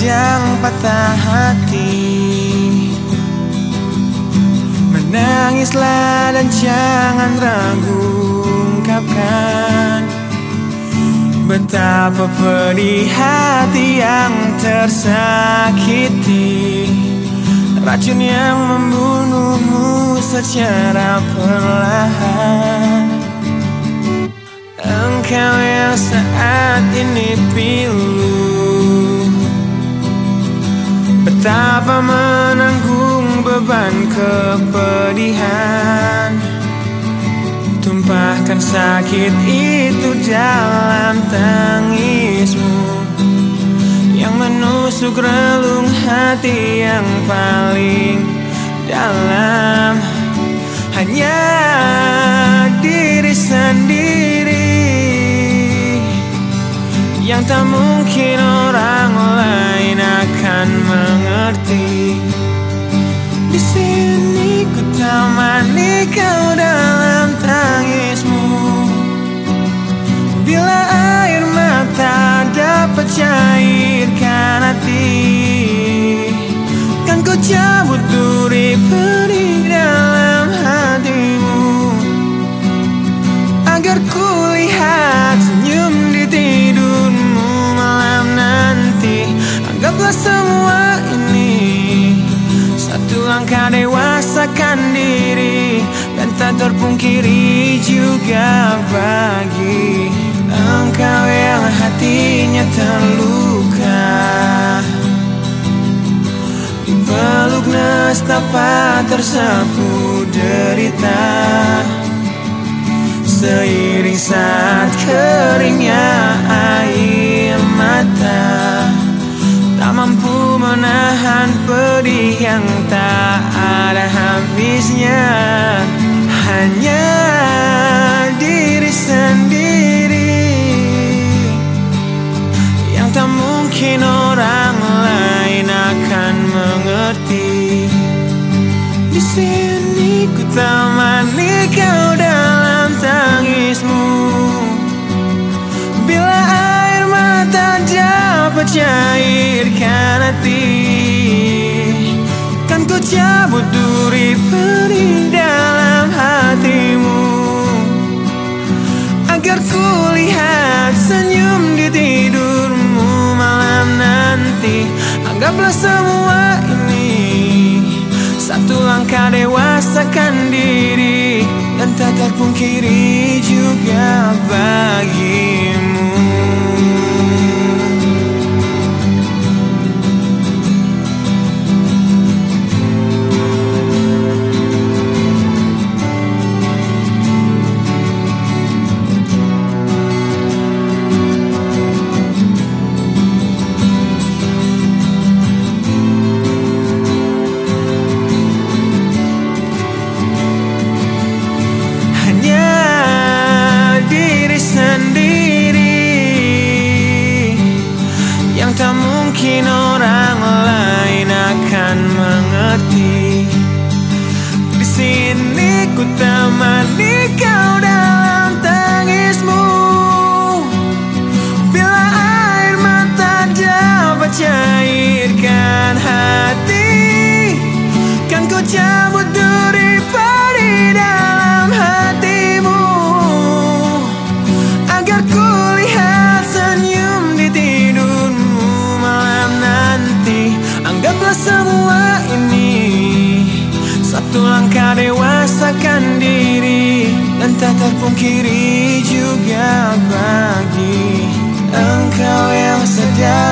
sedang patah hati. Menangislah dan jangan ragu ungkapkan Betapa pedih hati yang tersakiti. Racun yang membunuhmu secara perlahan. Engkau yang saat ini pilu Betapa menanggung beban kepedihan? Tumpahkan sakit itu dalam tangismu. Yang menusuk relung hati yang paling dalam. Hanya diri sendiri. Yang tak mungkin mengerti. Di sini ku temani kau dalam Langkah dewasakan diri Dan tak terpungkiri juga bagi Engkau yang hatinya terluka. Dipeluk nestapa tersapu derita. Seiring saat keringnya air mata Tak mampu menahan pedih yang tak habisnya Hanya diri sendiri. Yang tak mungkin orang lain akan mengerti. Di sini ku temani kau dalam tangismu. Bila air mata dapat cairkan Kan ku cabut duri peri dalam hatimu. Agar ku lihat senyum di tidurmu malam nanti. Anggaplah semua ini Satu langkah dewasakan diri. Dan tak terpungkiri juga bagimu mengerti. Di sini ku temani kau terpungkiri juga bagi Engkau yang sedang